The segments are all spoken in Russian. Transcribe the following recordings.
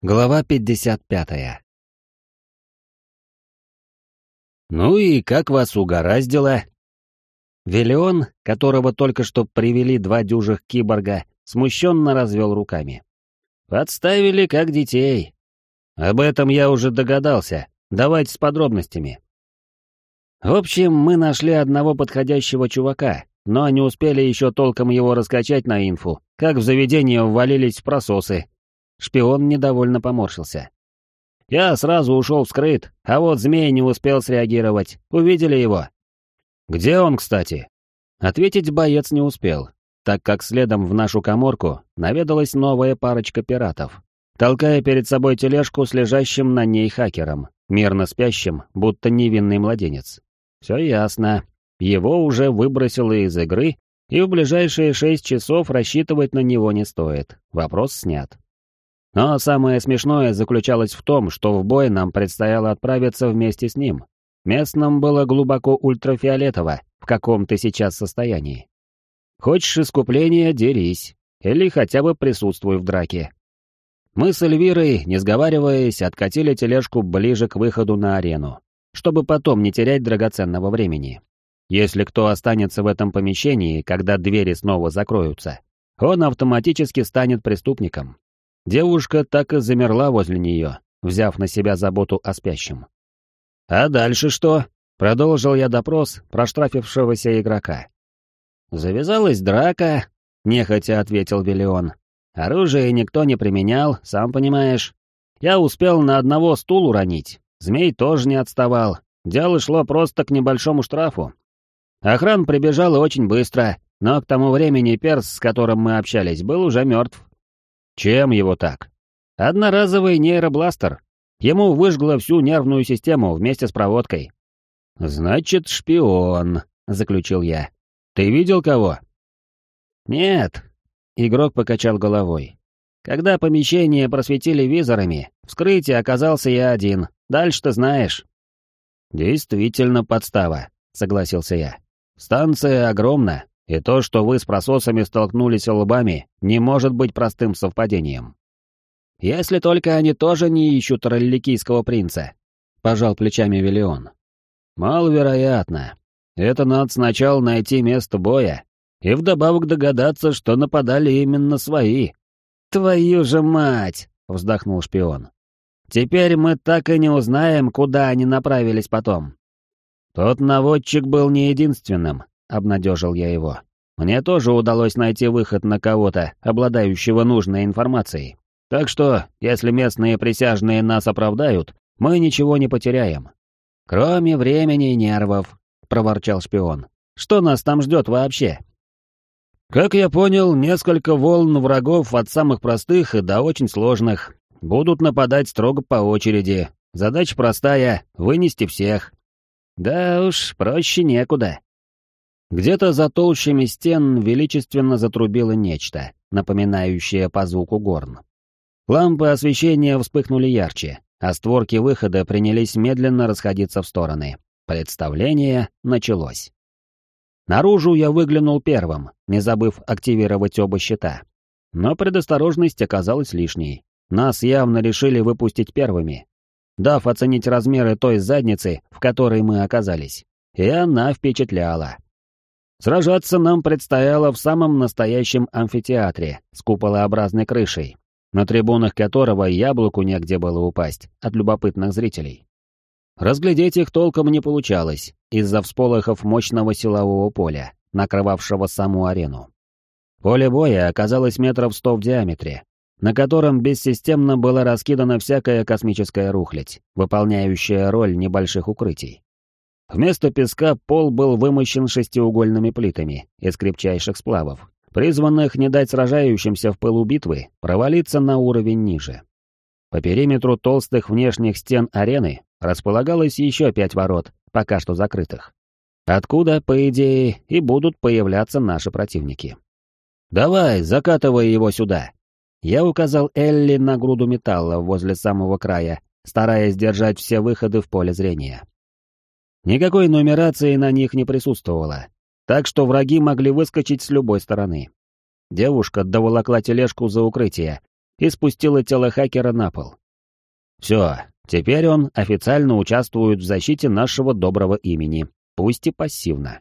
Глава 55 «Ну и как вас угораздило?» Велион, которого только что привели два дюжих киборга, смущенно развел руками. «Подставили как детей. Об этом я уже догадался. Давайте с подробностями». В общем, мы нашли одного подходящего чувака, но не успели еще толком его раскачать на инфу, как в заведение ввалились прососы, Шпион недовольно поморщился. «Я сразу ушел вскрыт, а вот змей не успел среагировать. Увидели его?» «Где он, кстати?» Ответить боец не успел, так как следом в нашу коморку наведалась новая парочка пиратов, толкая перед собой тележку с лежащим на ней хакером, мирно спящим, будто невинный младенец. Все ясно. Его уже выбросило из игры, и в ближайшие шесть часов рассчитывать на него не стоит. Вопрос снят. Но самое смешное заключалось в том, что в бой нам предстояло отправиться вместе с ним. Местным было глубоко ультрафиолетово, в каком ты сейчас состоянии. Хочешь искупления — дерись, или хотя бы присутствуй в драке. Мы с Эльвирой, не сговариваясь, откатили тележку ближе к выходу на арену, чтобы потом не терять драгоценного времени. Если кто останется в этом помещении, когда двери снова закроются, он автоматически станет преступником. Девушка так и замерла возле нее, взяв на себя заботу о спящем. «А дальше что?» — продолжил я допрос проштрафившегося игрока. «Завязалась драка», — нехотя ответил Виллион. «Оружие никто не применял, сам понимаешь. Я успел на одного стул уронить, змей тоже не отставал. Дело шло просто к небольшому штрафу. Охрана прибежала очень быстро, но к тому времени перс, с которым мы общались, был уже мертв. Чем его так? Одноразовый нейробластер. Ему выжгло всю нервную систему вместе с проводкой. Значит, шпион, заключил я. Ты видел кого? Нет. Игрок покачал головой. Когда помещение просветили визорами, вскрытие оказался я один. Дальше ты знаешь. Действительно подстава, согласился я. Станция огромна, и то, что вы с прососами столкнулись лбами, не может быть простым совпадением. Если только они тоже не ищут ролликийского принца, пожал плечами Виллион. Маловероятно. Это надо сначала найти место боя, и вдобавок догадаться, что нападали именно свои. Твою же мать! вздохнул шпион. Теперь мы так и не узнаем, куда они направились потом. Тот наводчик был не единственным, — обнадежил я его. «Мне тоже удалось найти выход на кого-то, обладающего нужной информацией. Так что, если местные присяжные нас оправдают, мы ничего не потеряем». «Кроме времени и нервов», — проворчал шпион. «Что нас там ждет вообще?» «Как я понял, несколько волн врагов от самых простых и до очень сложных. Будут нападать строго по очереди. Задача простая — вынести всех». «Да уж, проще некуда», где-то за толщами стен величественно затрубило нечто, напоминающее по звуку горн. Лампы освещения вспыхнули ярче, а створки выхода принялись медленно расходиться в стороны. Представление началось. Наружу я выглянул первым, не забыв активировать оба щита. Но предосторожность оказалась лишней. Нас явно решили выпустить первыми, дав оценить размеры той задницы, в которой мы оказались. И она впечатляла. Сражаться нам предстояло в самом настоящем амфитеатре с куполообразной крышей, на трибунах которого яблоку негде было упасть от любопытных зрителей. Разглядеть их толком не получалось из-за всполохов мощного силового поля, накрывавшего саму арену. Поле боя оказалось метров сто в диаметре, на котором бессистемно была раскидана всякая космическая рухлядь, выполняющая роль небольших укрытий. Вместо песка пол был вымощен шестиугольными плитами из крепчайших сплавов, призванных не дать сражающимся в пылу битвы провалиться на уровень ниже. По периметру толстых внешних стен арены располагалось еще пять ворот, пока что закрытых. Откуда, по идее, и будут появляться наши противники. «Давай, закатывай его сюда!» Я указал Элли на груду металла возле самого края, стараясь держать все выходы в поле зрения. Никакой нумерации на них не присутствовало, так что враги могли выскочить с любой стороны. Девушка доволокла тележку за укрытие, и спустила тело хакера на пол. Все, теперь он официально участвует в защите нашего доброго имени, пусть и пассивно.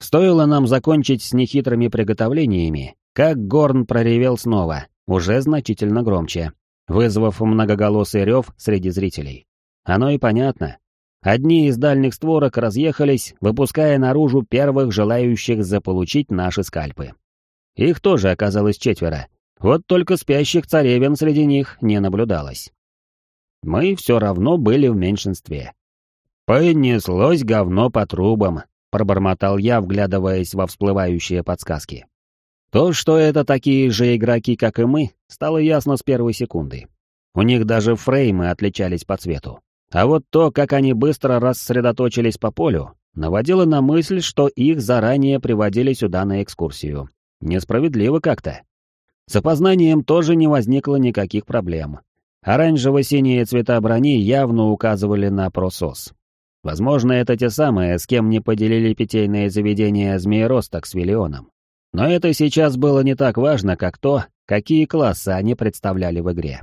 Стоило нам закончить с нехитрыми приготовлениями, как Горн проревел снова, уже значительно громче, вызвав многоголосый рев среди зрителей. Оно и понятно. Одни из дальних створок разъехались, выпуская наружу первых желающих заполучить наши скальпы. Их тоже оказалось четверо, вот только спящих царевен среди них не наблюдалось. Мы все равно были в меньшинстве. «Понеслось говно по трубам», — пробормотал я, вглядываясь во всплывающие подсказки. То, что это такие же игроки, как и мы, стало ясно с первой секунды. У них даже фреймы отличались по цвету. А вот то, как они быстро рассредоточились по полю, наводило на мысль, что их заранее приводили сюда на экскурсию. Несправедливо как-то. С опознанием тоже не возникло никаких проблем. Оранжево-синие цвета брони явно указывали на просос. Возможно, это те самые, с кем не поделили питейное заведение Змееросток с Виллионом. Но это сейчас было не так важно, как то, какие классы они представляли в игре.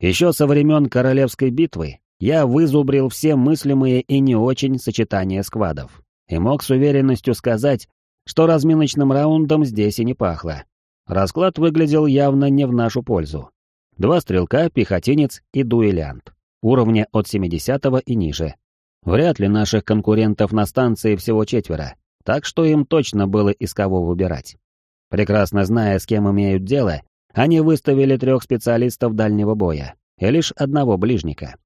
Еще со времен Королевской битвы я вызубрил все мыслимые и не очень сочетания сквадов, и мог с уверенностью сказать, что разминочным раундом здесь и не пахло. Расклад выглядел явно не в нашу пользу. Два стрелка, пехотинец и дуэлянт. Уровня от 70 и ниже. Вряд ли наших конкурентов на станции всего четверо, так что им точно было из кого выбирать. Прекрасно зная, с кем имеют дело, они выставили трех специалистов дальнего боя и лишь одного ближника.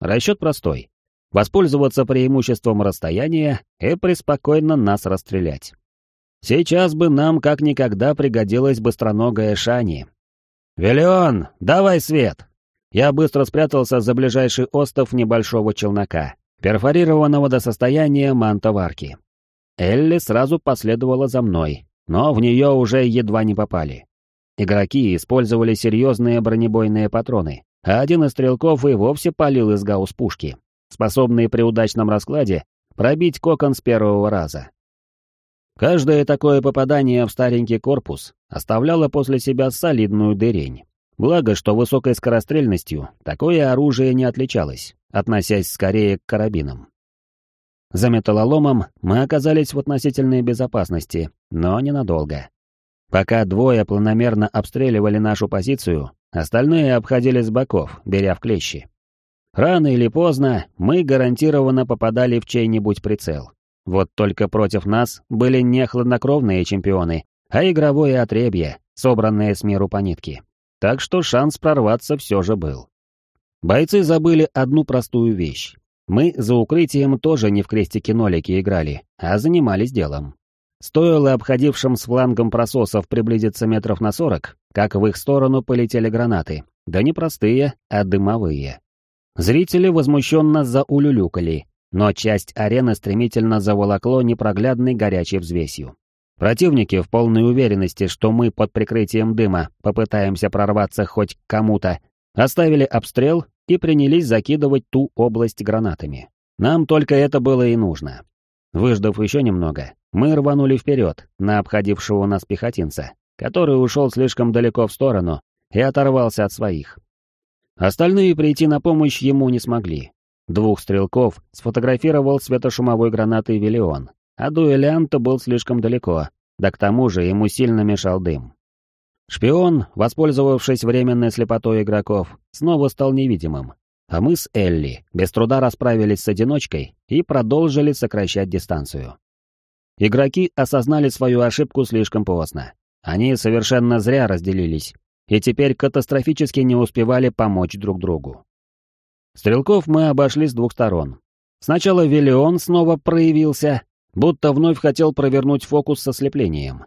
Расчет простой. Воспользоваться преимуществом расстояния и преспокойно нас расстрелять. Сейчас бы нам как никогда пригодилась быстроногая Шани. «Виллион, давай свет!» Я быстро спрятался за ближайший остов небольшого челнока, перфорированного до состояния мантоварки. Элли сразу последовала за мной, но в нее уже едва не попали. Игроки использовали серьезные бронебойные патроны, а один из стрелков и вовсе палил из гаусс-пушки, способные при удачном раскладе пробить кокон с первого раза. Каждое такое попадание в старенький корпус оставляло после себя солидную дырень. Благо, что высокой скорострельностью такое оружие не отличалось, относясь скорее к карабинам. За металлоломом мы оказались в относительной безопасности, но ненадолго. Пока двое планомерно обстреливали нашу позицию, остальные обходили с боков, беря в клещи. Рано или поздно мы гарантированно попадали в чей-нибудь прицел. Вот только против нас были не хладнокровные чемпионы, а игровое отребье, собранное с миру по нитке. Так что шанс прорваться все же был. Бойцы забыли одну простую вещь. Мы за укрытием тоже не в крестике-нолике играли, а занимались делом. Стоило обходившим с флангом прососов приблизиться метров на сорок, как в их сторону полетели гранаты, да не простые, а дымовые. Зрители возмущенно заулюлюкали, но часть арены стремительно заволокло непроглядной горячей взвесью. Противники в полной уверенности, что мы под прикрытием дыма попытаемся прорваться хоть к кому-то, оставили обстрел и принялись закидывать ту область гранатами. Нам только это было и нужно. Выждав еще немного, мы рванули вперед на обходившего нас пехотинца, который ушел слишком далеко в сторону и оторвался от своих. Остальные прийти на помощь ему не смогли. Двух стрелков сфотографировал светошумовой гранатой Виллион, а дуэлянт был слишком далеко, да к тому же ему сильно мешал дым. Шпион, воспользовавшись временной слепотой игроков, снова стал невидимым, а мы с Элли без труда расправились с одиночкой и продолжили сокращать дистанцию. Игроки осознали свою ошибку слишком поздно. Они совершенно зря разделились, и теперь катастрофически не успевали помочь друг другу. Стрелков мы обошли с двух сторон. Сначала Виллион снова проявился, будто вновь хотел провернуть фокус со слеплением.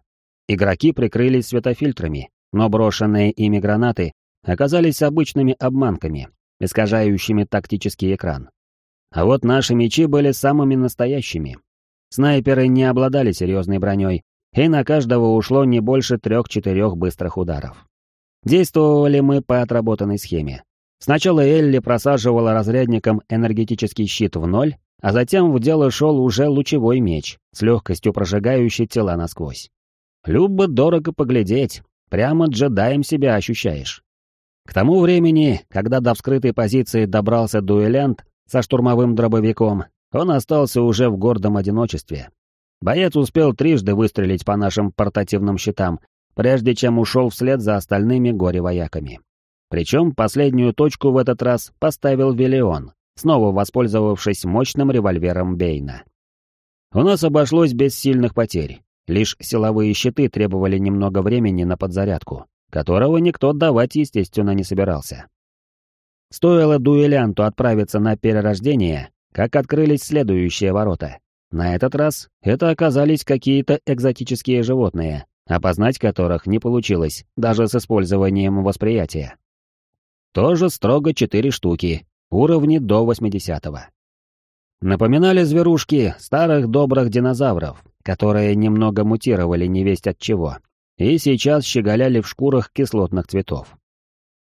Игроки прикрылись светофильтрами, но брошенные ими гранаты оказались обычными обманками, искажающими тактический экран. А вот наши мечи были самыми настоящими. Снайперы не обладали серьезной броней, и на каждого ушло не больше трех-четырех быстрых ударов. Действовали мы по отработанной схеме. Сначала Элли просаживала разрядником энергетический щит в ноль, а затем в дело шел уже лучевой меч, с легкостью прожигающий тела насквозь. Любо дорого поглядеть, прямо джедаем себя ощущаешь. К тому времени, когда до вскрытой позиции добрался дуэлянт со штурмовым дробовиком, он остался уже в гордом одиночестве. Боец успел трижды выстрелить по нашим портативным щитам, прежде чем ушел вслед за остальными горе-вояками. Причем последнюю точку в этот раз поставил Велион, снова воспользовавшись мощным револьвером Бейна. У нас обошлось без сильных потерь. Лишь силовые щиты требовали немного времени на подзарядку, которого никто давать, естественно, не собирался. Стоило дуэлянту отправиться на перерождение, как открылись следующие ворота. На этот раз это оказались какие-то экзотические животные, опознать которых не получилось, даже с использованием восприятия. Тоже строго четыре штуки, уровни до 80 -го. Напоминали зверушки старых добрых динозавров, которые немного мутировали невесть от чего, и сейчас щеголяли в шкурах кислотных цветов.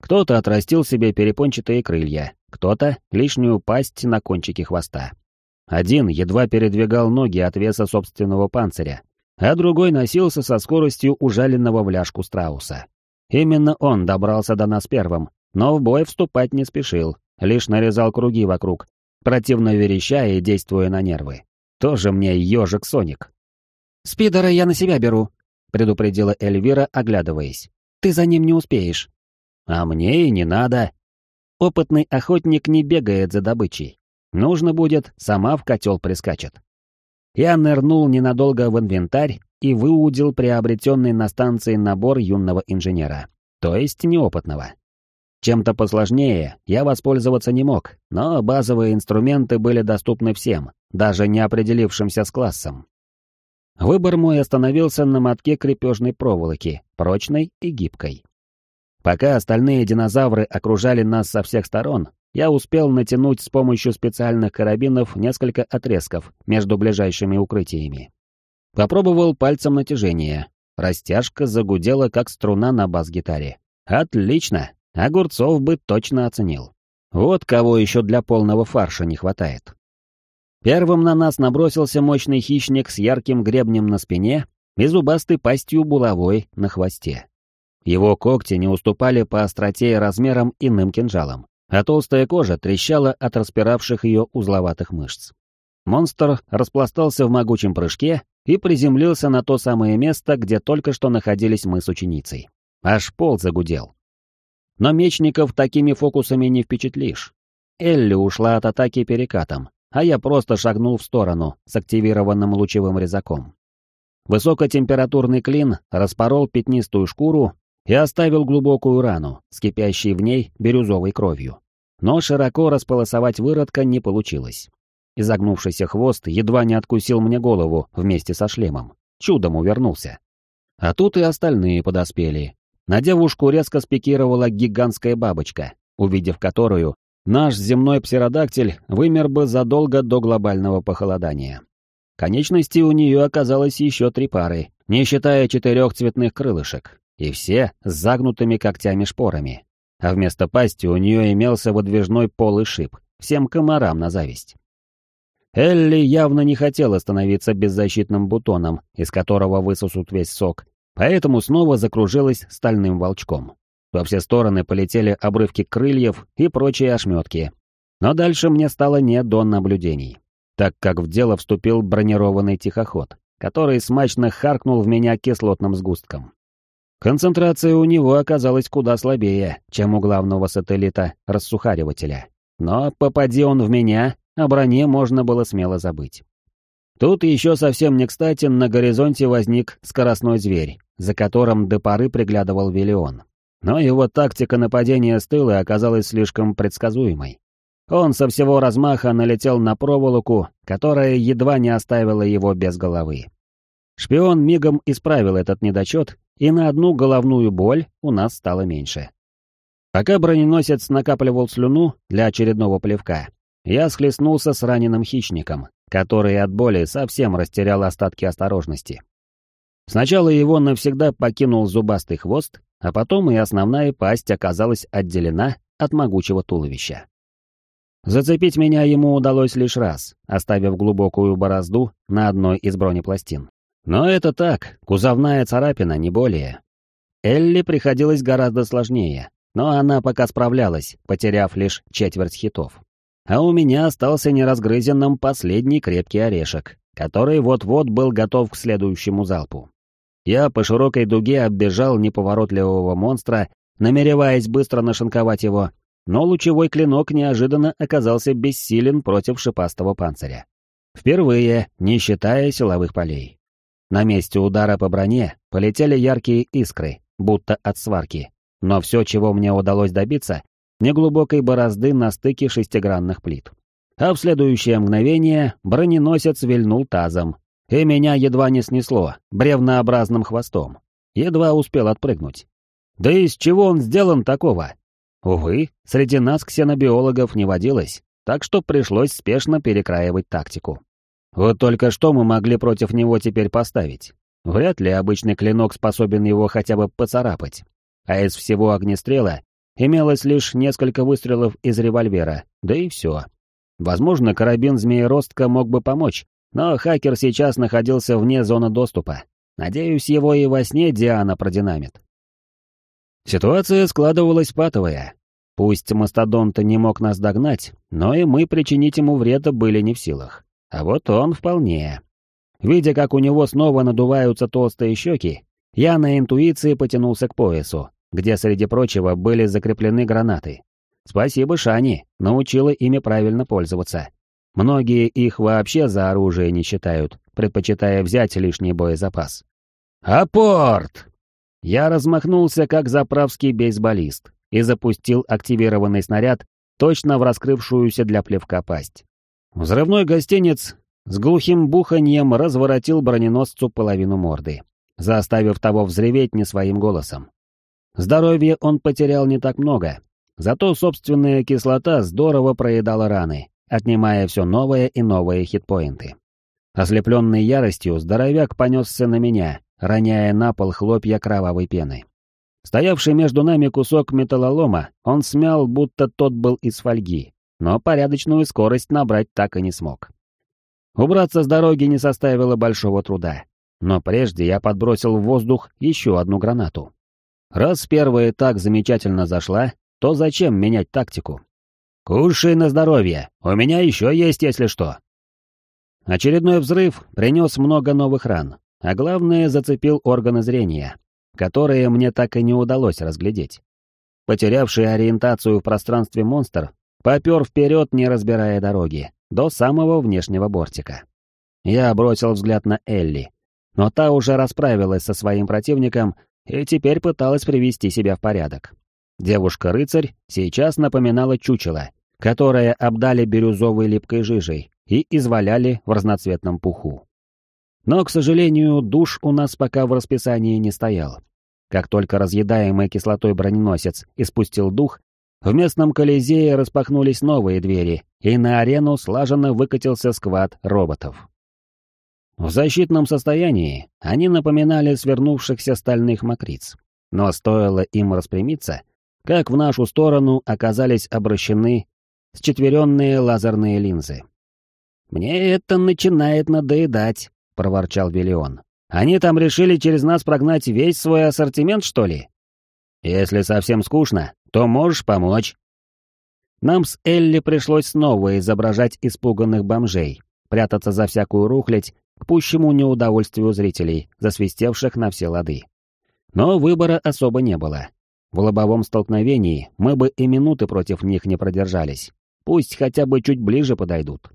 Кто-то отрастил себе перепончатые крылья, кто-то — лишнюю пасть на кончике хвоста. Один едва передвигал ноги от веса собственного панциря, а другой носился со скоростью ужаленного в ляжку страуса. Именно он добрался до нас первым, но в бой вступать не спешил, лишь нарезал круги вокруг, противно вереща и действуя на нервы. Тоже мне ежик Соник. «Спидера я на себя беру», — предупредила Эльвира, оглядываясь. «Ты за ним не успеешь». «А мне и не надо». Опытный охотник не бегает за добычей. Нужно будет, сама в котел прискачет. Я нырнул ненадолго в инвентарь и выудил приобретенный на станции набор юного инженера, то есть неопытного. Чем-то посложнее я воспользоваться не мог, но базовые инструменты были доступны всем, даже не определившимся с классом. Выбор мой остановился на мотке крепежной проволоки, прочной и гибкой. Пока остальные динозавры окружали нас со всех сторон, я успел натянуть с помощью специальных карабинов несколько отрезков между ближайшими укрытиями. Попробовал пальцем натяжение. Растяжка загудела, как струна на бас-гитаре. Отлично! Огурцов бы точно оценил. Вот кого еще для полного фарша не хватает. Первым на нас набросился мощный хищник с ярким гребнем на спине и зубастой пастью булавой на хвосте. Его когти не уступали по остроте и размерам иным кинжалам, а толстая кожа трещала от распиравших ее узловатых мышц. Монстр распластался в могучем прыжке и приземлился на то самое место, где только что находились мы с ученицей. Аж пол загудел. Но мечников такими фокусами не впечатлишь. Элли ушла от атаки перекатом, а я просто шагнул в сторону с активированным лучевым резаком. Высокотемпературный клин распорол пятнистую шкуру и оставил глубокую рану, с в ней бирюзовой кровью. Но широко располосовать выродка не получилось. Изогнувшийся хвост едва не откусил мне голову вместе со шлемом. Чудом увернулся. А тут и остальные подоспели, на девушку резко спикировала гигантская бабочка, увидев которую, наш земной псеродактиль вымер бы задолго до глобального похолодания. Конечностей у нее оказалось еще три пары, не считая четырех цветных крылышек, и все с загнутыми когтями-шпорами. А вместо пасти у нее имелся выдвижной полый шип, всем комарам на зависть. Элли явно не хотела становиться беззащитным бутоном, из которого высосут весь сок, поэтому снова закружилась стальным волчком. Во все стороны полетели обрывки крыльев и прочие ошметки. Но дальше мне стало не до наблюдений, так как в дело вступил бронированный тихоход, который смачно харкнул в меня кислотным сгустком. Концентрация у него оказалась куда слабее, чем у главного сателлита-рассухаривателя. Но попади он в меня, о броне можно было смело забыть. Тут еще совсем не кстати на горизонте возник скоростной зверь, за которым до поры приглядывал Виллион. Но его тактика нападения с тыла оказалась слишком предсказуемой. Он со всего размаха налетел на проволоку, которая едва не оставила его без головы. Шпион мигом исправил этот недочет, и на одну головную боль у нас стало меньше. Пока броненосец накапливал слюну для очередного плевка, я схлестнулся с раненым хищником, который от боли совсем растерял остатки осторожности. Сначала его навсегда покинул зубастый хвост, а потом и основная пасть оказалась отделена от могучего туловища. Зацепить меня ему удалось лишь раз, оставив глубокую борозду на одной из бронепластин. Но это так, кузовная царапина, не более. Элли приходилось гораздо сложнее, но она пока справлялась, потеряв лишь четверть хитов. А у меня остался неразгрызенным последний крепкий орешек, который вот-вот был готов к следующему залпу. Я по широкой дуге оббежал неповоротливого монстра, намереваясь быстро нашинковать его, но лучевой клинок неожиданно оказался бессилен против шипастого панциря. Впервые, не считая силовых полей. На месте удара по броне полетели яркие искры, будто от сварки, но все, чего мне удалось добиться, неглубокой борозды на стыке шестигранных плит. А в следующее мгновение броненосец вильнул тазом, и меня едва не снесло бревнообразным хвостом. Едва успел отпрыгнуть. Да из чего он сделан такого? Увы, среди нас ксенобиологов не водилось, так что пришлось спешно перекраивать тактику. Вот только что мы могли против него теперь поставить? Вряд ли обычный клинок способен его хотя бы поцарапать. А из всего огнестрела имелось лишь несколько выстрелов из револьвера, да и все. Возможно, карабин змееростка мог бы помочь, но хакер сейчас находился вне зоны доступа. Надеюсь, его и во сне Диана продинамит. Ситуация складывалась патовая. Пусть мастодонт не мог нас догнать, но и мы причинить ему вреда были не в силах. А вот он вполне. Видя, как у него снова надуваются толстые щеки, я на интуиции потянулся к поясу, где, среди прочего, были закреплены гранаты. Спасибо Шани, научила ими правильно пользоваться. Многие их вообще за оружие не считают, предпочитая взять лишний боезапас. «Апорт!» Я размахнулся, как заправский бейсболист, и запустил активированный снаряд точно в раскрывшуюся для плевка пасть. Взрывной гостиниц с глухим буханьем разворотил броненосцу половину морды, заставив того взреветь не своим голосом. Здоровье он потерял не так много, зато собственная кислота здорово проедала раны, отнимая все новые и новые хитпоинты. Ослепленный яростью, здоровяк понесся на меня, роняя на пол хлопья кровавой пены. Стоявший между нами кусок металлолома он смял, будто тот был из фольги, но порядочную скорость набрать так и не смог. Убраться с дороги не составило большого труда, но прежде я подбросил в воздух еще одну гранату. Раз первая так замечательно зашла, то зачем менять тактику? «Кушай на здоровье, у меня еще есть, если что». Очередной взрыв принес много новых ран, а главное зацепил органы зрения, которые мне так и не удалось разглядеть. Потерявший ориентацию в пространстве монстр попер вперед, не разбирая дороги, до самого внешнего бортика. Я бросил взгляд на Элли, но та уже расправилась со своим противником и теперь пыталась привести себя в порядок. Девушка-рыцарь сейчас напоминала чучело, которое обдали бирюзовой липкой жижей и изваляли в разноцветном пуху. Но, к сожалению, душ у нас пока в расписании не стоял. Как только разъедаемый кислотой броненосец испустил дух, в местном Колизее распахнулись новые двери, и на арену слаженно выкатился сквад роботов. В защитном состоянии они напоминали свернувшихся стальных мокриц. Но стоило им распрямиться, как в нашу сторону оказались обращены счетверенные лазерные линзы. «Мне это начинает надоедать», — проворчал Виллион. «Они там решили через нас прогнать весь свой ассортимент, что ли?» «Если совсем скучно, то можешь помочь». Нам с Элли пришлось снова изображать испуганных бомжей, прятаться за всякую рухлядь к пущему неудовольствию зрителей, засвистевших на все лады. Но выбора особо не было. В лобовом столкновении мы бы и минуты против них не продержались. Пусть хотя бы чуть ближе подойдут.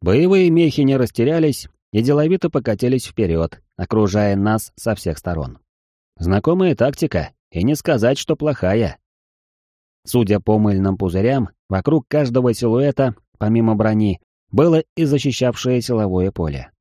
Боевые мехи не растерялись и деловито покатились вперед, окружая нас со всех сторон. Знакомая тактика, и не сказать, что плохая. Судя по мыльным пузырям, вокруг каждого силуэта, помимо брони, было и защищавшее силовое поле.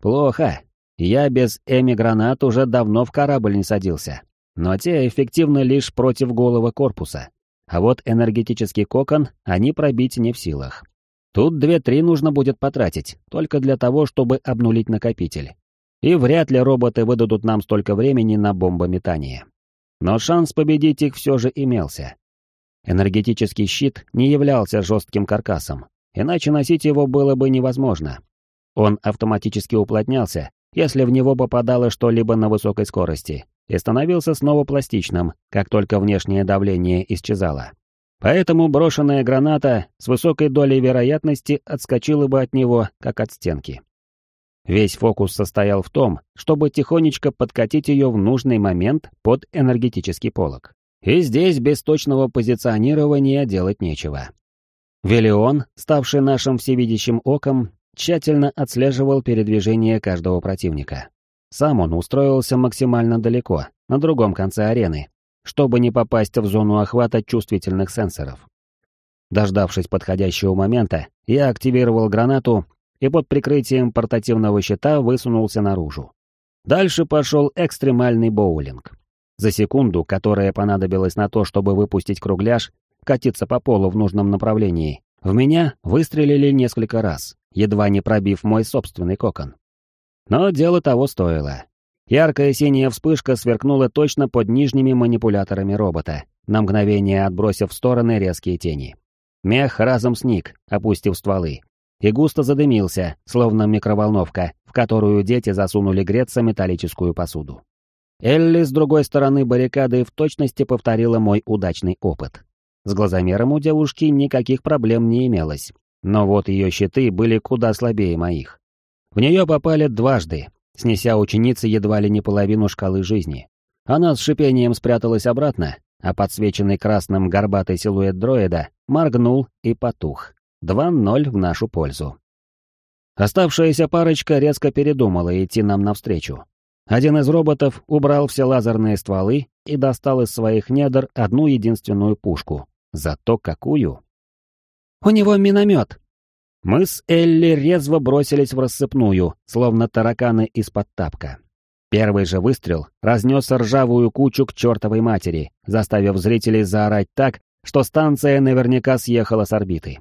Плохо. Я без эми-гранат уже давно в корабль не садился. Но те эффективны лишь против голого корпуса. А вот энергетический кокон они пробить не в силах. Тут две-три нужно будет потратить, только для того, чтобы обнулить накопитель. И вряд ли роботы выдадут нам столько времени на бомбометание. Но шанс победить их все же имелся. Энергетический щит не являлся жестким каркасом, иначе носить его было бы невозможно. Он автоматически уплотнялся, если в него попадало что-либо на высокой скорости, и становился снова пластичным, как только внешнее давление исчезало. Поэтому брошенная граната с высокой долей вероятности отскочила бы от него, как от стенки. Весь фокус состоял в том, чтобы тихонечко подкатить ее в нужный момент под энергетический полог. И здесь без точного позиционирования делать нечего. Велион, ставший нашим всевидящим оком, тщательно отслеживал передвижение каждого противника. Сам он устроился максимально далеко, на другом конце арены, чтобы не попасть в зону охвата чувствительных сенсоров. Дождавшись подходящего момента, я активировал гранату и под прикрытием портативного щита высунулся наружу. Дальше пошел экстремальный боулинг. За секунду, которая понадобилась на то, чтобы выпустить кругляш, катиться по полу в нужном направлении, в меня выстрелили несколько раз, едва не пробив мой собственный кокон. Но дело того стоило. Яркая синяя вспышка сверкнула точно под нижними манипуляторами робота, на мгновение отбросив в стороны резкие тени. Мех разом сник, опустив стволы, и густо задымился, словно микроволновка, в которую дети засунули греться металлическую посуду. Элли с другой стороны баррикады в точности повторила мой удачный опыт. С глазомером у девушки никаких проблем не имелось, но вот ее щиты были куда слабее моих. В нее попали дважды, снеся ученице едва ли не половину шкалы жизни. Она с шипением спряталась обратно, а подсвеченный красным горбатый силуэт дроида моргнул и потух. 2-0 в нашу пользу. Оставшаяся парочка резко передумала идти нам навстречу. Один из роботов убрал все лазерные стволы и достал из своих недр одну единственную пушку. Зато какую? «У него миномет!» Мы с Элли резво бросились в рассыпную, словно тараканы из-под тапка. Первый же выстрел разнес ржавую кучу к чертовой матери, заставив зрителей заорать так, что станция наверняка съехала с орбиты.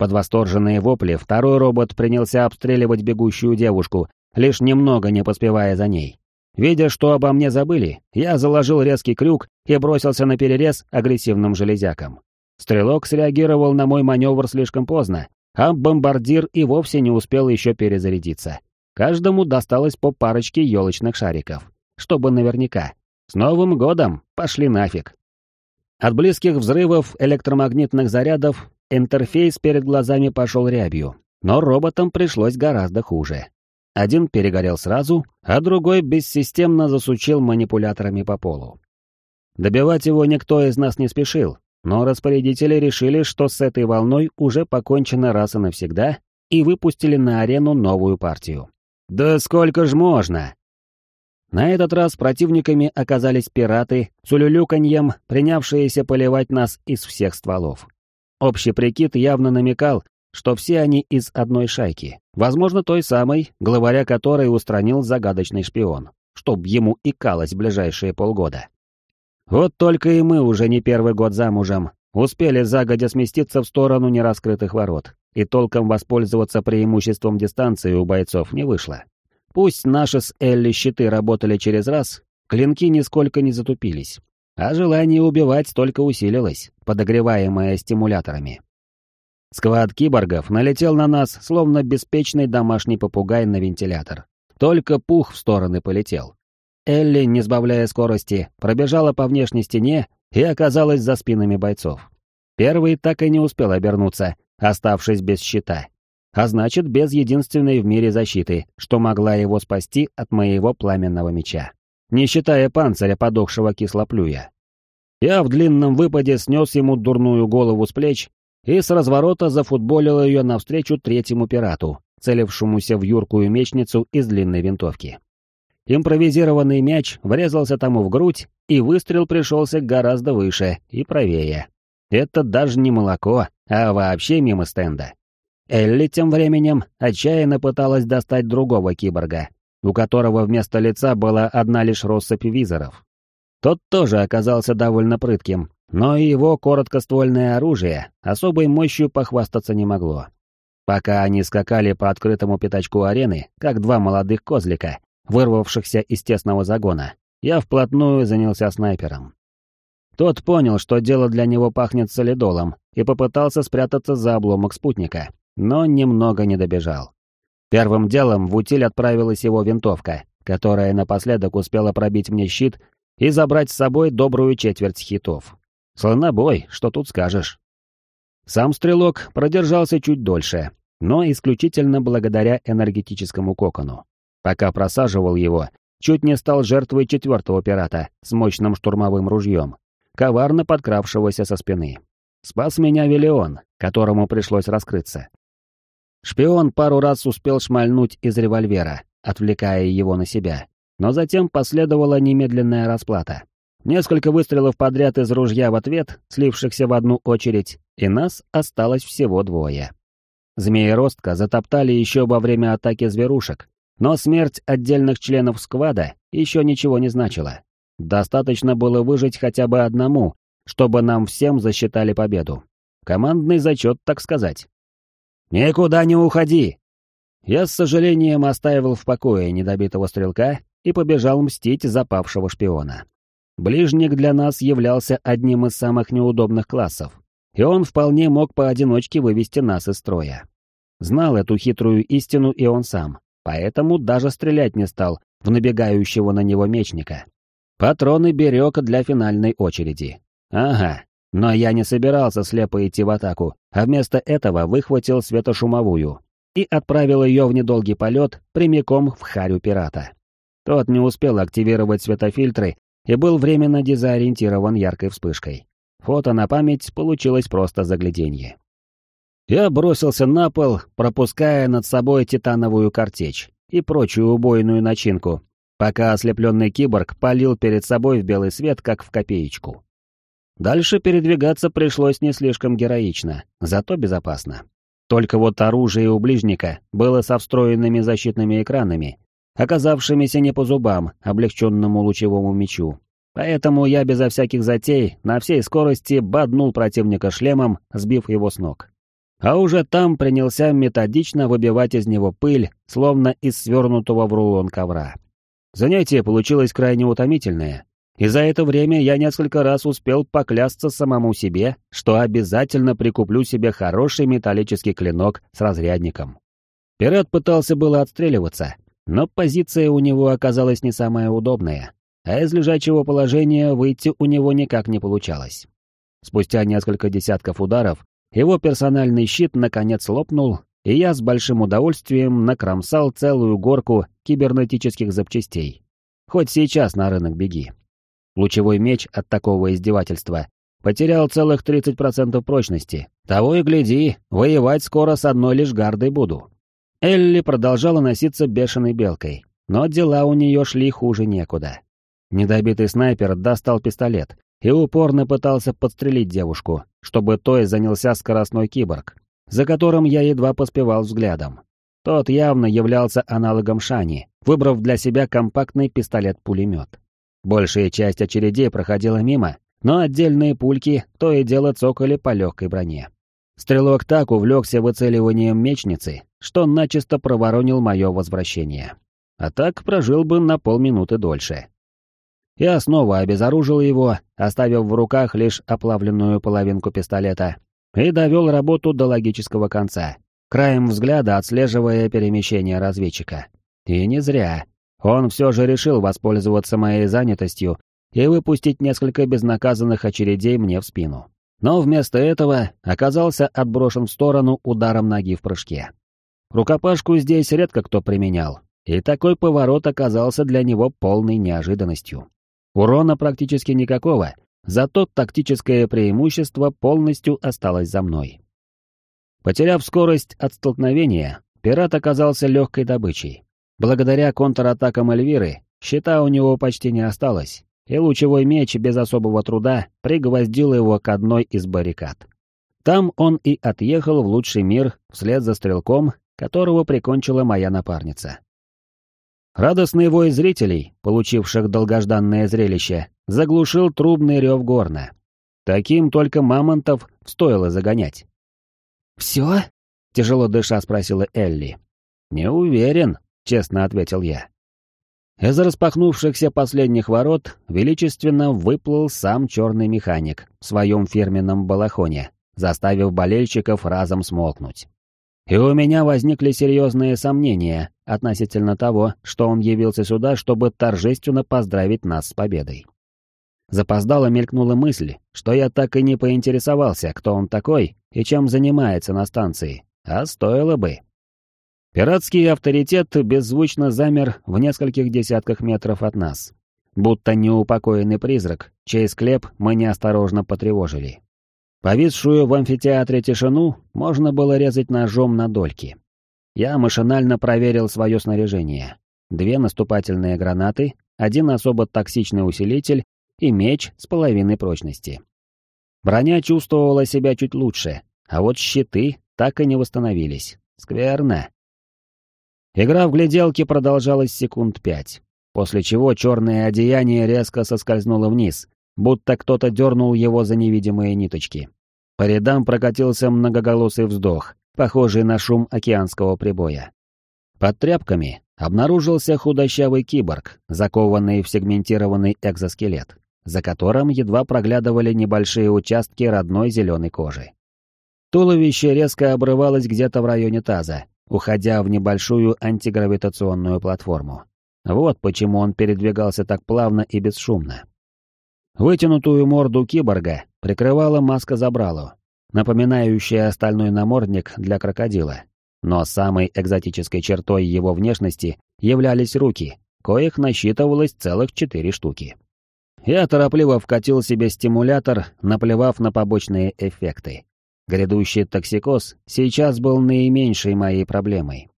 Под восторженные вопли второй робот принялся обстреливать бегущую девушку, лишь немного не поспевая за ней. Видя, что обо мне забыли, я заложил резкий крюк и бросился на перерез агрессивным железякам. Стрелок среагировал на мой маневр слишком поздно, а бомбардир и вовсе не успел еще перезарядиться. Каждому досталось по парочке елочных шариков, чтобы наверняка. С Новым годом! Пошли нафиг! От близких взрывов электромагнитных зарядов интерфейс перед глазами пошел рябью, но роботам пришлось гораздо хуже. Один перегорел сразу, а другой бессистемно засучил манипуляторами по полу. Добивать его никто из нас не спешил, но распорядители решили, что с этой волной уже покончено раз и навсегда, и выпустили на арену новую партию. «Да сколько ж можно?» На этот раз противниками оказались пираты с улюлюканьем, принявшиеся поливать нас из всех стволов. Общий прикид явно намекал, что все они из одной шайки, возможно, той самой, главаря которой устранил загадочный шпион, чтоб ему икалось ближайшие полгода. Вот только и мы уже не первый год замужем, успели загодя сместиться в сторону нераскрытых ворот, и толком воспользоваться преимуществом дистанции у бойцов не вышло. Пусть наши с Элли щиты работали через раз, клинки нисколько не затупились, а желание убивать только усилилось, подогреваемое стимуляторами. Сквад киборгов налетел на нас, словно беспечный домашний попугай на вентилятор. Только пух в стороны полетел. Элли, не сбавляя скорости, пробежала по внешней стене и оказалась за спинами бойцов. Первый так и не успел обернуться, оставшись без щита. А значит, без единственной в мире защиты, что могла его спасти от моего пламенного меча. Не считая панциря подохшего кислоплюя. Я в длинном выпаде снес ему дурную голову с плеч и с разворота зафутболил ее навстречу третьему пирату, целившемуся в юркую мечницу из длинной винтовки. Импровизированный мяч врезался тому в грудь, и выстрел пришелся гораздо выше и правее. Это даже не молоко, а вообще мимо стенда. Элли тем временем отчаянно пыталась достать другого киборга, у которого вместо лица была одна лишь россыпь визоров. Тот тоже оказался довольно прытким, но и его короткоствольное оружие особой мощью похвастаться не могло. Пока они скакали по открытому пятачку арены, как два молодых козлика, вырвавшихся из тесного загона, я вплотную занялся снайпером. Тот понял, что дело для него пахнет солидолом, и попытался спрятаться за обломок спутника, но немного не добежал. Первым делом в утиль отправилась его винтовка, которая напоследок успела пробить мне щит и забрать с собой добрую четверть хитов. Слонобой, что тут скажешь. Сам стрелок продержался чуть дольше, но исключительно благодаря энергетическому кокону. Пока просаживал его, чуть не стал жертвой четвертого пирата с мощным штурмовым ружьем, коварно подкравшегося со спины. Спас меня Велион, которому пришлось раскрыться. Шпион пару раз успел шмальнуть из револьвера, отвлекая его на себя, но затем последовала немедленная расплата. Несколько выстрелов подряд из ружья в ответ, слившихся в одну очередь, и нас осталось всего двое. Змееростка затоптали еще во время атаки зверушек, но смерть отдельных членов сквада еще ничего не значила. Достаточно было выжить хотя бы одному, чтобы нам всем засчитали победу. Командный зачет, так сказать. «Никуда не уходи!» Я с сожалением оставил в покое недобитого стрелка и побежал мстить запавшего шпиона. Ближник для нас являлся одним из самых неудобных классов, и он вполне мог поодиночке вывести нас из строя. Знал эту хитрую истину и он сам, поэтому даже стрелять не стал в набегающего на него мечника. Патроны берег для финальной очереди. Ага, но я не собирался слепо идти в атаку, а вместо этого выхватил светошумовую и отправил ее в недолгий полет прямиком в харю пирата. Тот не успел активировать светофильтры и был временно дезориентирован яркой вспышкой. Фото на память получилось просто загляденье. Я бросился на пол, пропуская над собой титановую картечь и прочую убойную начинку, пока ослепленный киборг палил перед собой в белый свет, как в копеечку. Дальше передвигаться пришлось не слишком героично, зато безопасно. Только вот оружие у ближника было со встроенными защитными экранами, оказавшимися не по зубам облегченному лучевому мечу. Поэтому я безо всяких затей на всей скорости боднул противника шлемом, сбив его с ног а уже там принялся методично выбивать из него пыль, словно из свернутого в рулон ковра. Занятие получилось крайне утомительное, и за это время я несколько раз успел поклясться самому себе, что обязательно прикуплю себе хороший металлический клинок с разрядником. Пират пытался было отстреливаться, но позиция у него оказалась не самая удобная, а из лежачего положения выйти у него никак не получалось. Спустя несколько десятков ударов его персональный щит наконец лопнул, и я с большим удовольствием накромсал целую горку кибернетических запчастей. Хоть сейчас на рынок беги. Лучевой меч от такого издевательства потерял целых 30% прочности. Того и гляди, воевать скоро с одной лишь гардой буду. Элли продолжала носиться бешеной белкой, но дела у нее шли хуже некуда. Недобитый снайпер достал пистолет и упорно пытался подстрелить девушку, чтобы той занялся скоростной киборг, за которым я едва поспевал взглядом. Тот явно являлся аналогом Шани, выбрав для себя компактный пистолет-пулемет. Большая часть очередей проходила мимо, но отдельные пульки то и дело цокали по легкой броне. Стрелок так увлекся выцеливанием мечницы, что начисто проворонил мое возвращение. А так прожил бы на полминуты дольше. Я снова обезоружил его, оставив в руках лишь оплавленную половинку пистолета, и довел работу до логического конца, краем взгляда отслеживая перемещение разведчика. И не зря. Он все же решил воспользоваться моей занятостью и выпустить несколько безнаказанных очередей мне в спину. Но вместо этого оказался отброшен в сторону ударом ноги в прыжке. Рукопашку здесь редко кто применял, и такой поворот оказался для него полной неожиданностью. Урона практически никакого, зато тактическое преимущество полностью осталось за мной. Потеряв скорость от столкновения, пират оказался легкой добычей. Благодаря контратакам Эльвиры, щита у него почти не осталось, и лучевой меч без особого труда пригвоздил его к одной из баррикад. Там он и отъехал в лучший мир вслед за стрелком, которого прикончила моя напарница. Радостный вой зрителей, получивших долгожданное зрелище, заглушил трубный рев горна. Таким только мамонтов стоило загонять. «Все?» — тяжело дыша спросила Элли. «Не уверен», — честно ответил я. Из распахнувшихся последних ворот величественно выплыл сам черный механик в своем фирменном балахоне, заставив болельщиков разом смолкнуть. И у меня возникли серьезные сомнения относительно того, что он явился сюда, чтобы торжественно поздравить нас с победой. Запоздало мелькнула мысль, что я так и не поинтересовался, кто он такой и чем занимается на станции, а стоило бы. Пиратский авторитет беззвучно замер в нескольких десятках метров от нас, будто неупокоенный призрак, чей склеп мы неосторожно потревожили. Повисшую в амфитеатре тишину можно было резать ножом на дольки. Я машинально проверил свое снаряжение. Две наступательные гранаты, один особо токсичный усилитель и меч с половиной прочности. Броня чувствовала себя чуть лучше, а вот щиты так и не восстановились. Скверно. Игра в гляделки продолжалась секунд пять, после чего черное одеяние резко соскользнуло вниз, будто кто-то дернул его за невидимые ниточки. По рядам прокатился многоголосый вздох, похожий на шум океанского прибоя. Под тряпками обнаружился худощавый киборг, закованный в сегментированный экзоскелет за которым едва проглядывали небольшие участки родной зеленой кожи. Туловище резко обрывалось где-то в районе таза, уходя в небольшую антигравитационную платформу. Вот почему он передвигался так плавно и бесшумно. Вытянутую морду киборга прикрывала маска забралу, напоминающая остальной намордник для крокодила. Но самой экзотической чертой его внешности являлись руки, коих насчитывалось целых четыре штуки. Я торопливо вкатил себе стимулятор, наплевав на побочные эффекты. Грядущий токсикоз сейчас был наименьшей моей проблемой.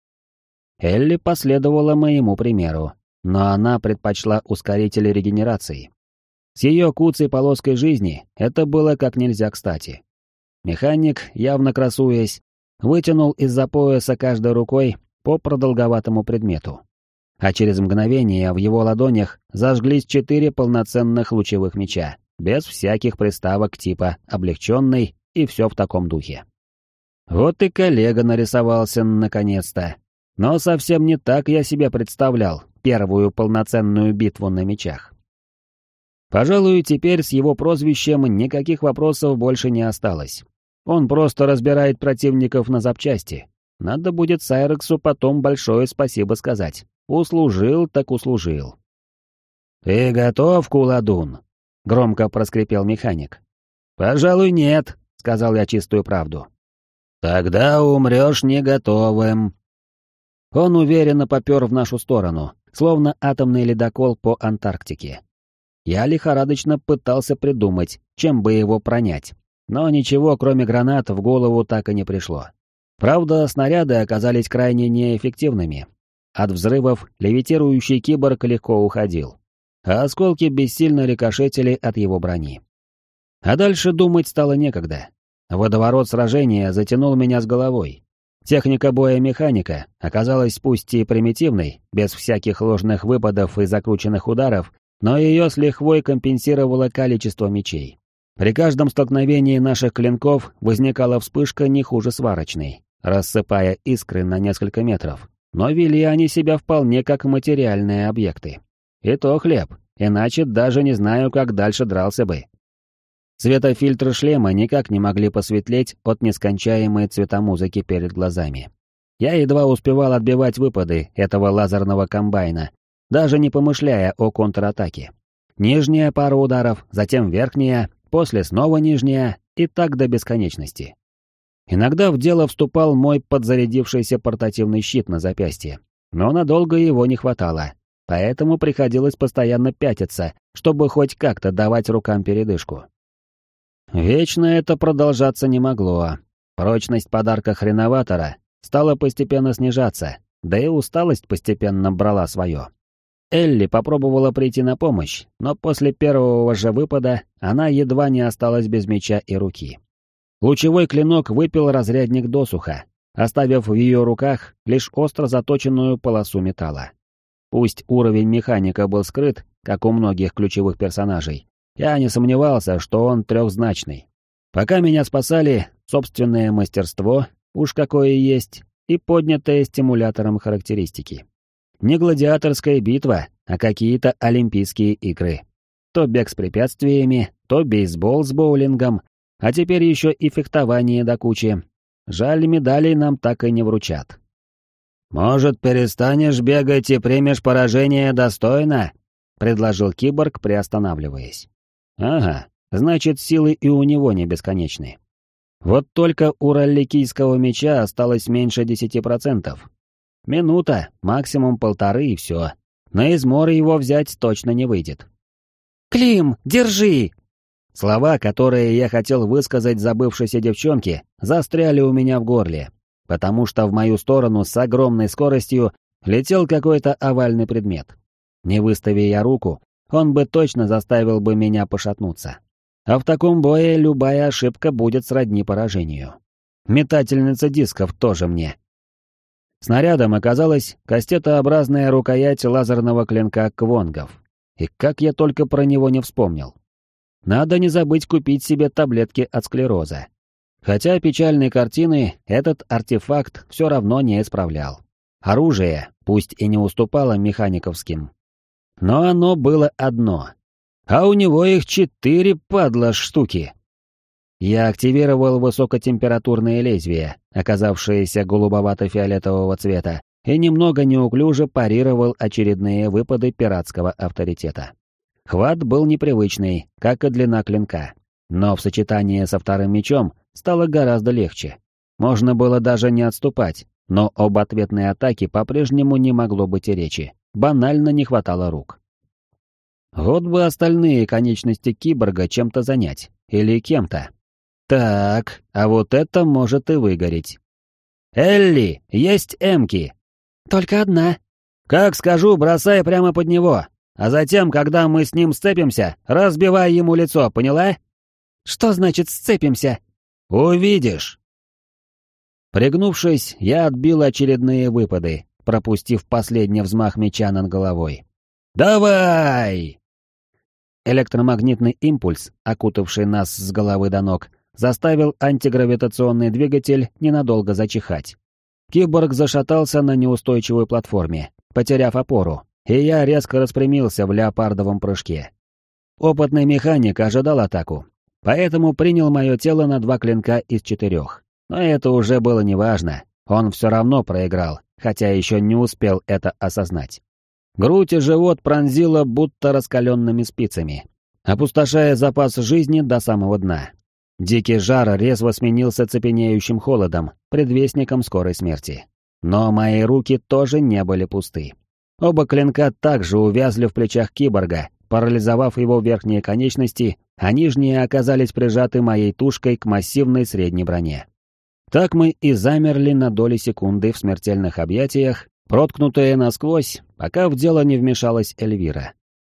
Элли последовала моему примеру, но она предпочла ускорители регенерации. С ее куцей полоской жизни это было как нельзя кстати. Механик, явно красуясь, вытянул из-за пояса каждой рукой по продолговатому предмету а через мгновение в его ладонях зажглись четыре полноценных лучевых меча, без всяких приставок типа «облегченный» и все в таком духе. Вот и коллега нарисовался наконец-то. Но совсем не так я себе представлял первую полноценную битву на мечах. Пожалуй, теперь с его прозвищем никаких вопросов больше не осталось. Он просто разбирает противников на запчасти. Надо будет Сайрексу потом большое спасибо сказать. Услужил так услужил. «Ты готов, Куладун?» — громко проскрипел механик. «Пожалуй, нет», — сказал я чистую правду. «Тогда умрешь не готовым». Он уверенно попер в нашу сторону, словно атомный ледокол по Антарктике. Я лихорадочно пытался придумать, чем бы его пронять, но ничего, кроме гранат, в голову так и не пришло. Правда, снаряды оказались крайне неэффективными, от взрывов левитирующий киборг легко уходил, а осколки бессильно рикошетили от его брони. А дальше думать стало некогда. Водоворот сражения затянул меня с головой. Техника боя механика оказалась пусть и примитивной, без всяких ложных выпадов и закрученных ударов, но ее с лихвой компенсировало количество мечей. При каждом столкновении наших клинков возникала вспышка не хуже сварочной, рассыпая искры на несколько метров но вели они себя вполне как материальные объекты. И то хлеб, иначе даже не знаю, как дальше дрался бы. Светофильтры шлема никак не могли посветлеть от нескончаемой цветомузыки перед глазами. Я едва успевал отбивать выпады этого лазерного комбайна, даже не помышляя о контратаке. Нижняя пара ударов, затем верхняя, после снова нижняя, и так до бесконечности. Иногда в дело вступал мой подзарядившийся портативный щит на запястье, но надолго его не хватало, поэтому приходилось постоянно пятиться, чтобы хоть как-то давать рукам передышку. Вечно это продолжаться не могло. Прочность подарка хреноватора стала постепенно снижаться, да и усталость постепенно брала свое. Элли попробовала прийти на помощь, но после первого же выпада она едва не осталась без меча и руки. Лучевой клинок выпил разрядник досуха, оставив в ее руках лишь остро заточенную полосу металла. Пусть уровень механика был скрыт, как у многих ключевых персонажей, я не сомневался, что он трехзначный. Пока меня спасали собственное мастерство, уж какое есть, и поднятые стимулятором характеристики. Не гладиаторская битва, а какие-то олимпийские игры. То бег с препятствиями, то бейсбол с боулингом, а теперь еще и фехтование до кучи. Жаль, медалей нам так и не вручат. «Может, перестанешь бегать и примешь поражение достойно?» — предложил киборг, приостанавливаясь. «Ага, значит, силы и у него не бесконечны. Вот только у ралликийского меча осталось меньше десяти процентов. Минута, максимум полторы и все. На измор его взять точно не выйдет. «Клим, держи!» Слова, которые я хотел высказать забывшейся девчонке, застряли у меня в горле, потому что в мою сторону с огромной скоростью летел какой-то овальный предмет. Не выстави я руку, он бы точно заставил бы меня пошатнуться. А в таком бое любая ошибка будет сродни поражению. Метательница дисков тоже мне. Снарядом оказалась кастетообразная рукоять лазерного клинка Квонгов. И как я только про него не вспомнил. Надо не забыть купить себе таблетки от склероза. Хотя печальной картины этот артефакт все равно не исправлял. Оружие, пусть и не уступало механиковским, но оно было одно. А у него их четыре падла штуки. Я активировал высокотемпературное лезвие, оказавшееся голубовато-фиолетового цвета, и немного неуклюже парировал очередные выпады пиратского авторитета. Хват был непривычный, как и длина клинка. Но в сочетании со вторым мечом стало гораздо легче. Можно было даже не отступать, но об ответной атаке по-прежнему не могло быть и речи. Банально не хватало рук. Вот бы остальные конечности киборга чем-то занять. Или кем-то. Так, а вот это может и выгореть. «Элли, есть эмки!» «Только одна». «Как скажу, бросай прямо под него, а затем, когда мы с ним сцепимся, разбивай ему лицо, поняла?» «Что значит «сцепимся»?» «Увидишь». Пригнувшись, я отбил очередные выпады, пропустив последний взмах меча над головой. «Давай!» Электромагнитный импульс, окутавший нас с головы до ног, заставил антигравитационный двигатель ненадолго зачихать. Киборг зашатался на неустойчивой платформе, потеряв опору, и я резко распрямился в леопардовом прыжке. Опытный механик ожидал атаку, поэтому принял мое тело на два клинка из четырех. Но это уже было неважно, он все равно проиграл, хотя еще не успел это осознать. Грудь и живот пронзило будто раскаленными спицами, опустошая запас жизни до самого дна. Дикий жар резво сменился цепенеющим холодом, предвестником скорой смерти. Но мои руки тоже не были пусты. Оба клинка также увязли в плечах киборга, парализовав его верхние конечности, а нижние оказались прижаты моей тушкой к массивной средней броне. Так мы и замерли на доли секунды в смертельных объятиях, проткнутые насквозь, пока в дело не вмешалась Эльвира.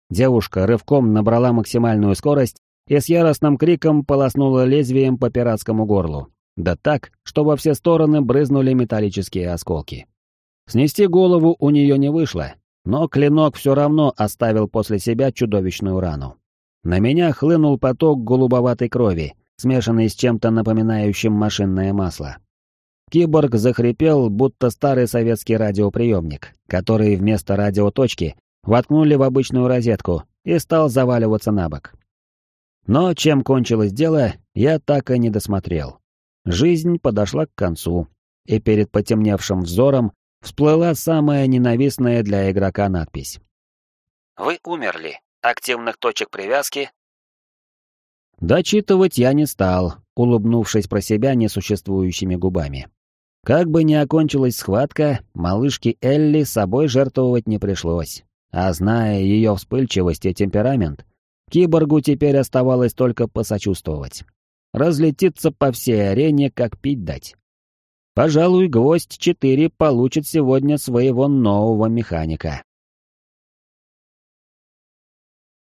Девушка рывком набрала максимальную скорость и с яростным криком полоснула лезвием по пиратскому горлу. Да так, что во все стороны брызнули металлические осколки. Снести голову у нее не вышло, но клинок все равно оставил после себя чудовищную рану. На меня хлынул поток голубоватой крови, смешанный с чем-то напоминающим машинное масло. Киборг захрипел, будто старый советский радиоприемник, который вместо радиоточки воткнули в обычную розетку и стал заваливаться на бок. Но чем кончилось дело, я так и не досмотрел. Жизнь подошла к концу, и перед потемневшим взором всплыла самая ненавистная для игрока надпись. «Вы умерли. Активных точек привязки...» Дочитывать я не стал, улыбнувшись про себя несуществующими губами. Как бы ни окончилась схватка, малышке Элли собой жертвовать не пришлось. А зная ее вспыльчивость и темперамент, киборгу теперь оставалось только посочувствовать. Разлетиться по всей арене, как пить дать. Пожалуй, гвоздь 4 получит сегодня своего нового механика.